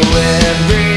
every